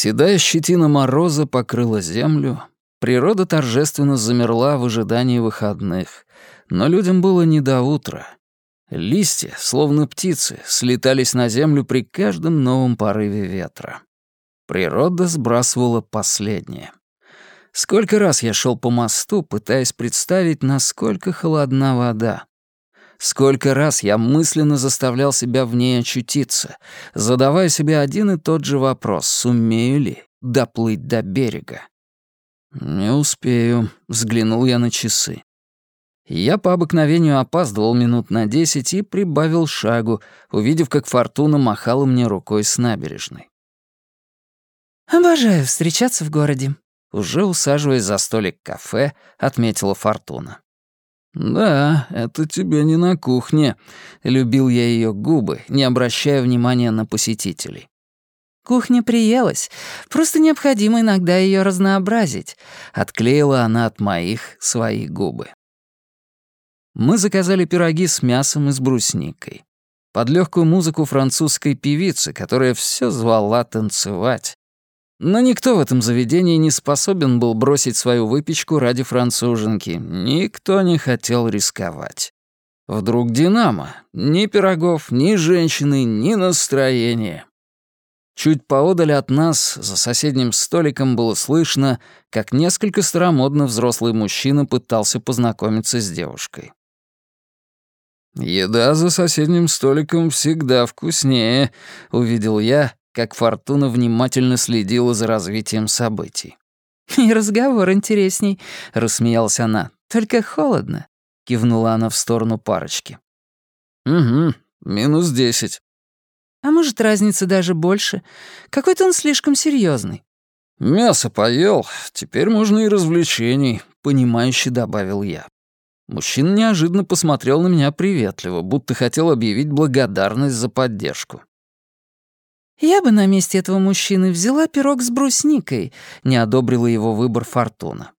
Седая щетина мороза покрыла землю, природа торжественно замерла в ожидании выходных, но людям было не до утра. Листья, словно птицы, слетались на землю при каждом новом порыве ветра. Природа сбрасывала последнее. Сколько раз я шел по мосту, пытаясь представить, насколько холодна вода. Сколько раз я мысленно заставлял себя в ней очутиться, задавая себе один и тот же вопрос, сумею ли доплыть до берега. «Не успею», — взглянул я на часы. Я по обыкновению опаздывал минут на десять и прибавил шагу, увидев, как Фортуна махала мне рукой с набережной. «Обожаю встречаться в городе», — уже усаживаясь за столик кафе, отметила Фортуна. «Да, это тебе не на кухне», — любил я ее губы, не обращая внимания на посетителей. «Кухня приелась. Просто необходимо иногда ее разнообразить», — отклеила она от моих свои губы. Мы заказали пироги с мясом и с брусникой. Под легкую музыку французской певицы, которая все звала танцевать. Но никто в этом заведении не способен был бросить свою выпечку ради француженки. Никто не хотел рисковать. Вдруг «Динамо». Ни пирогов, ни женщины, ни настроения. Чуть поодаль от нас, за соседним столиком, было слышно, как несколько старомодно взрослый мужчина пытался познакомиться с девушкой. «Еда за соседним столиком всегда вкуснее», — увидел я, как Фортуна внимательно следила за развитием событий. «И разговор интересней», — рассмеялась она. «Только холодно», — кивнула она в сторону парочки. «Угу, минус десять». «А может, разница даже больше? Какой-то он слишком серьезный. «Мясо поел, теперь можно и развлечений», — понимающе добавил я. Мужчина неожиданно посмотрел на меня приветливо, будто хотел объявить благодарность за поддержку. «Я бы на месте этого мужчины взяла пирог с брусникой», — не одобрила его выбор Фортуна.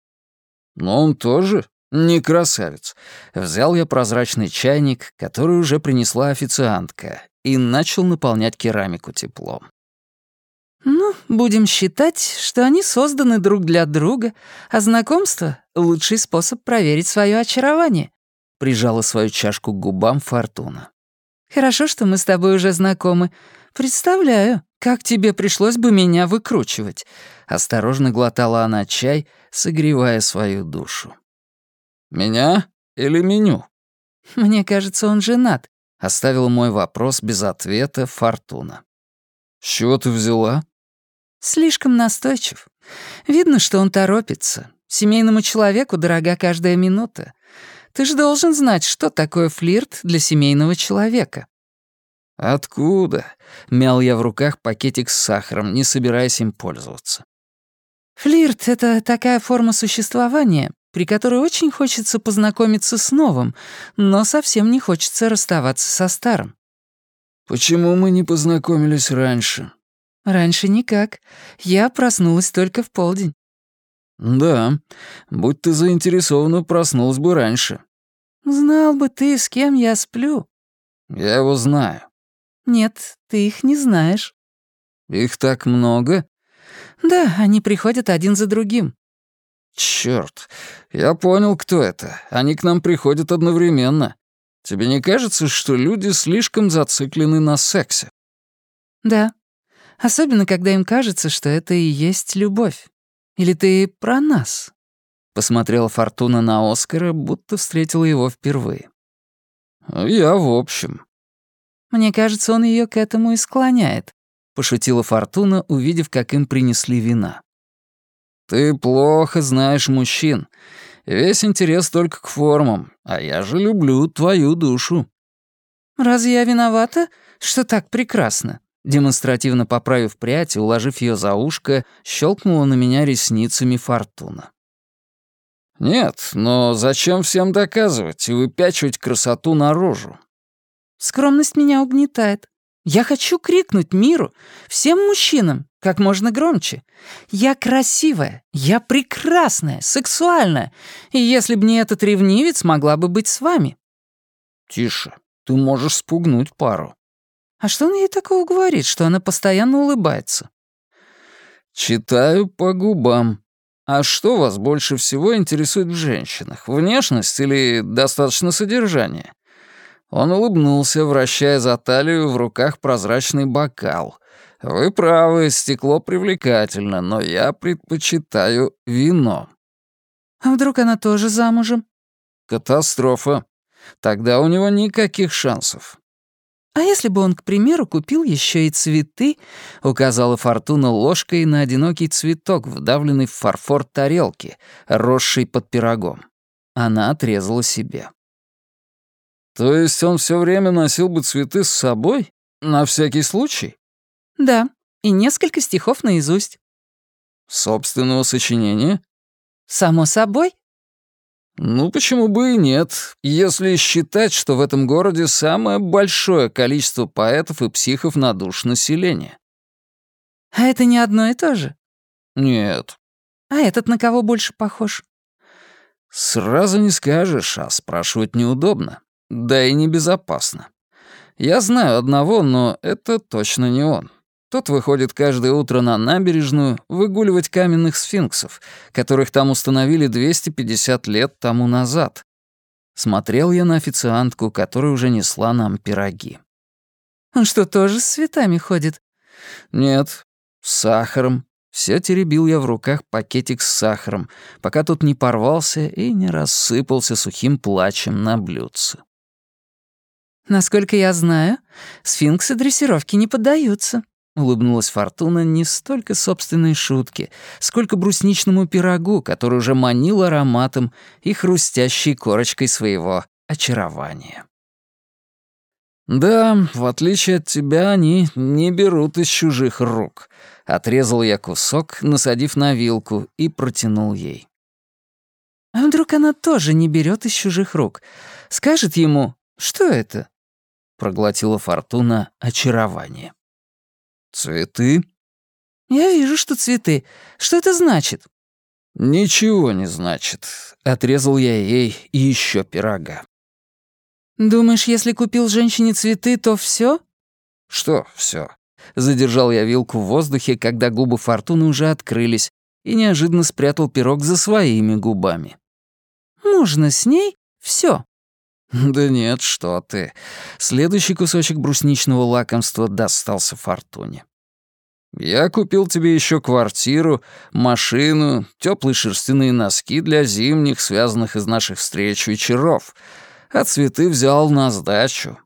«Но он тоже не красавец». Взял я прозрачный чайник, который уже принесла официантка, и начал наполнять керамику теплом. «Ну, будем считать, что они созданы друг для друга, а знакомство — лучший способ проверить свое очарование», — прижала свою чашку к губам Фортуна. «Хорошо, что мы с тобой уже знакомы. Представляю, как тебе пришлось бы меня выкручивать». Осторожно глотала она чай, согревая свою душу. «Меня или меню?» «Мне кажется, он женат», — оставила мой вопрос без ответа Фортуна. «С чего ты взяла?» «Слишком настойчив. Видно, что он торопится. Семейному человеку дорога каждая минута. Ты же должен знать, что такое флирт для семейного человека». «Откуда?» — мял я в руках пакетик с сахаром, не собираясь им пользоваться. «Флирт — это такая форма существования, при которой очень хочется познакомиться с новым, но совсем не хочется расставаться со старым». «Почему мы не познакомились раньше?» «Раньше никак. Я проснулась только в полдень». «Да, будь ты заинтересована, проснулась бы раньше». «Знал бы ты, с кем я сплю». «Я его знаю». «Нет, ты их не знаешь». «Их так много?» «Да, они приходят один за другим». «Чёрт, я понял, кто это. Они к нам приходят одновременно. Тебе не кажется, что люди слишком зациклены на сексе?» «Да. Особенно, когда им кажется, что это и есть любовь. Или ты про нас?» Посмотрела Фортуна на Оскара, будто встретила его впервые. «Я в общем». «Мне кажется, он ее к этому и склоняет», — пошутила Фортуна, увидев, как им принесли вина. «Ты плохо знаешь мужчин. Весь интерес только к формам, а я же люблю твою душу». «Разве я виновата, что так прекрасно?» Демонстративно поправив прядь и уложив ее за ушко, щелкнула на меня ресницами Фортуна. «Нет, но зачем всем доказывать и выпячивать красоту наружу?» «Скромность меня угнетает. Я хочу крикнуть миру, всем мужчинам, как можно громче. Я красивая, я прекрасная, сексуальная, и если б не этот ревнивец, могла бы быть с вами». «Тише, ты можешь спугнуть пару». «А что он ей такого говорит, что она постоянно улыбается?» «Читаю по губам. А что вас больше всего интересует в женщинах? Внешность или достаточно содержание?» Он улыбнулся, вращая за талию в руках прозрачный бокал. «Вы правы, стекло привлекательно, но я предпочитаю вино». «А вдруг она тоже замужем?» «Катастрофа. Тогда у него никаких шансов. «А если бы он, к примеру, купил еще и цветы?» — указала Фортуна ложкой на одинокий цветок, вдавленный в фарфор тарелки, росший под пирогом. Она отрезала себе. «То есть он все время носил бы цветы с собой? На всякий случай?» «Да, и несколько стихов наизусть». «Собственного сочинения?» «Само собой», ну, почему бы и нет, если считать, что в этом городе самое большое количество поэтов и психов на душ населения. А это не одно и то же? Нет. А этот на кого больше похож? Сразу не скажешь, а спрашивать неудобно. Да и небезопасно. Я знаю одного, но это точно не он. Тот выходит каждое утро на набережную выгуливать каменных сфинксов, которых там установили 250 лет тому назад. Смотрел я на официантку, которая уже несла нам пироги. «Он что, тоже с цветами ходит?» «Нет, с сахаром». Все теребил я в руках пакетик с сахаром, пока тот не порвался и не рассыпался сухим плачем на блюдце. «Насколько я знаю, сфинксы дрессировки не поддаются», Улыбнулась Фортуна не столько собственной шутке, сколько брусничному пирогу, который уже манил ароматом и хрустящей корочкой своего очарования. «Да, в отличие от тебя, они не берут из чужих рук», — отрезал я кусок, насадив на вилку, и протянул ей. «А вдруг она тоже не берет из чужих рук? Скажет ему, что это?» — проглотила Фортуна очарование. «Цветы?» «Я вижу, что цветы. Что это значит?» «Ничего не значит», — отрезал я ей еще пирога. «Думаешь, если купил женщине цветы, то все? «Что все? Задержал я вилку в воздухе, когда губы Фортуны уже открылись, и неожиданно спрятал пирог за своими губами. «Можно с ней все. «Да нет, что ты». Следующий кусочек брусничного лакомства достался Фортуне. «Я купил тебе еще квартиру, машину, теплые шерстяные носки для зимних, связанных из наших встреч вечеров, а цветы взял на сдачу».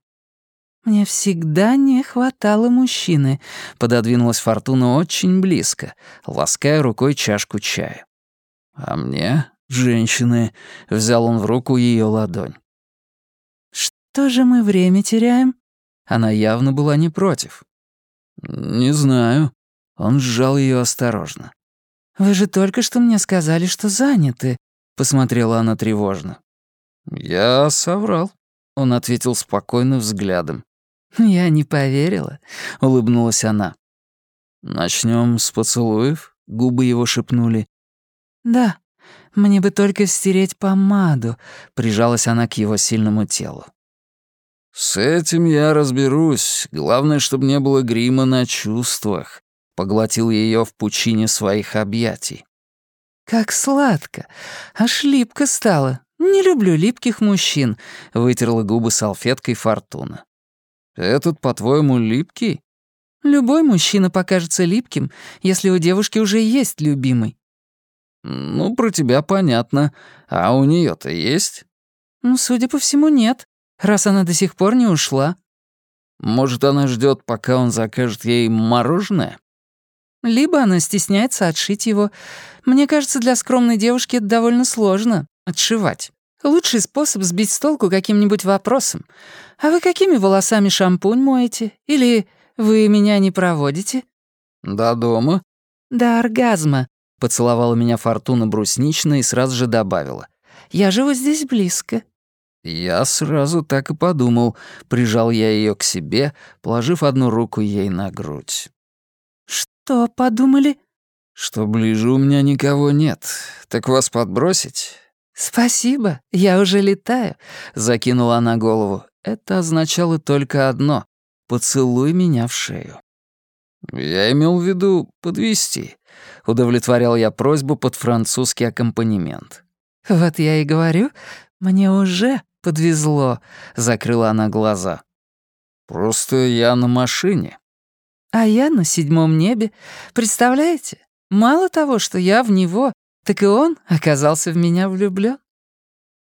«Мне всегда не хватало мужчины», — пододвинулась Фортуна очень близко, лаская рукой чашку чая. «А мне, женщины», — взял он в руку ее ладонь. «Тоже мы время теряем?» Она явно была не против. «Не знаю». Он сжал ее осторожно. «Вы же только что мне сказали, что заняты», — посмотрела она тревожно. «Я соврал», — он ответил спокойно взглядом. «Я не поверила», — улыбнулась она. Начнем с поцелуев?» — губы его шепнули. «Да, мне бы только стереть помаду», — прижалась она к его сильному телу. «С этим я разберусь. Главное, чтобы не было грима на чувствах», — поглотил ее в пучине своих объятий. «Как сладко! Аж липко стало. Не люблю липких мужчин», — вытерла губы салфеткой Фортуна. «Этот, по-твоему, липкий?» «Любой мужчина покажется липким, если у девушки уже есть любимый». «Ну, про тебя понятно. А у нее то есть?» «Ну, судя по всему, нет раз она до сих пор не ушла. Может, она ждет, пока он закажет ей мороженое? Либо она стесняется отшить его. Мне кажется, для скромной девушки это довольно сложно — отшивать. Лучший способ сбить с толку каким-нибудь вопросом. «А вы какими волосами шампунь моете? Или вы меня не проводите?» «До дома?» «До оргазма», — поцеловала меня Фортуна бруснично и сразу же добавила. «Я живу здесь близко. Я сразу так и подумал, прижал я ее к себе, положив одну руку ей на грудь. «Что подумали?» «Что ближе у меня никого нет. Так вас подбросить?» «Спасибо, я уже летаю», — закинула она голову. это означало только одно — поцелуй меня в шею. «Я имел в виду подвести. удовлетворял я просьбу под французский аккомпанемент. «Вот я и говорю, мне уже подвезло», — закрыла она глаза. «Просто я на машине». «А я на седьмом небе. Представляете? Мало того, что я в него, так и он оказался в меня влюблён.